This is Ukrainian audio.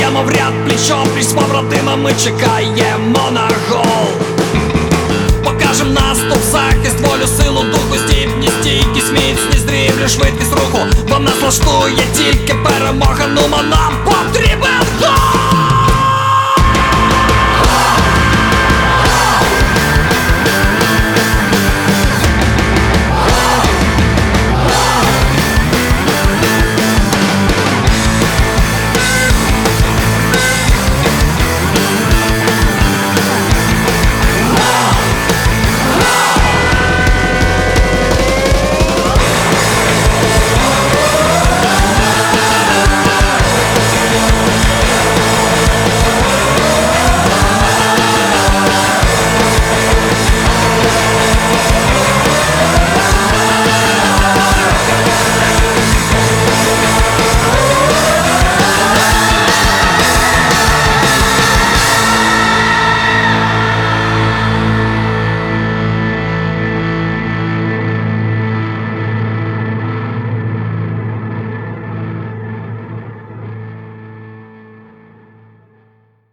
в ряд плечом пліч з побратимами чекаємо на гол. Покажем наступ, захист, волю, силу, духу, здібність, стійкість, міцність, дрівлю, швидкість руху. Вам нас влаштує тільки перемога, ну нам потрібен